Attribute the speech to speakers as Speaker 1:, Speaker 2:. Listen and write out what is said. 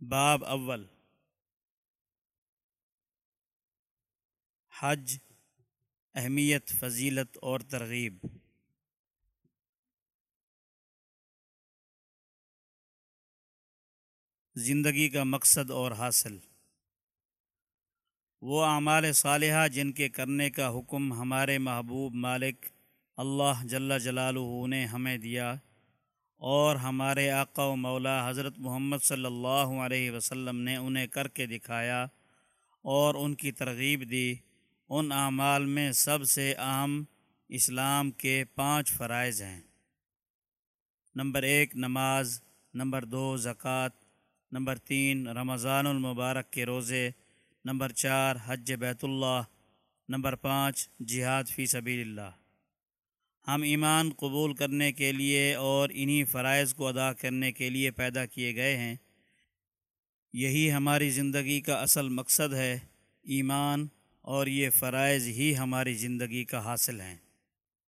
Speaker 1: باب اول حج، اہمیت، فضیلت اور ترغیب۔ زندگی کا مقصد اور حاصل۔ وہ اعمال صالحہ جن کے کرنے کا حکم ہمارے محبوب مالک اللہ جل جلالہ نے ہمیں دیا۔ اور ہمارے آقا و مولا حضرت محمد صلی اللہ علیہ وسلم نے انہیں کر کے دکھایا اور ان کی ترغیب دی۔ ان اعمال میں سب سے اہم اسلام کے پانچ فرائض ہیں۔ نمبر ایک، نماز۔ نمبر دو، زکوٰۃ۔ نمبر تین، رمضان المبارک کے روزے۔ نمبر چار، حج بیت اللہ۔ نمبر پانچ، جہاد فی سبیل اللہ۔ ہم ایمان قبول کرنے کے لیے اور انہی فرائض کو ادا کرنے کے لیے پیدا کیے گئے ہیں۔ یہی ہماری زندگی کا اصل مقصد ہے۔ ایمان اور یہ فرائض ہی ہماری زندگی کا حاصل ہیں۔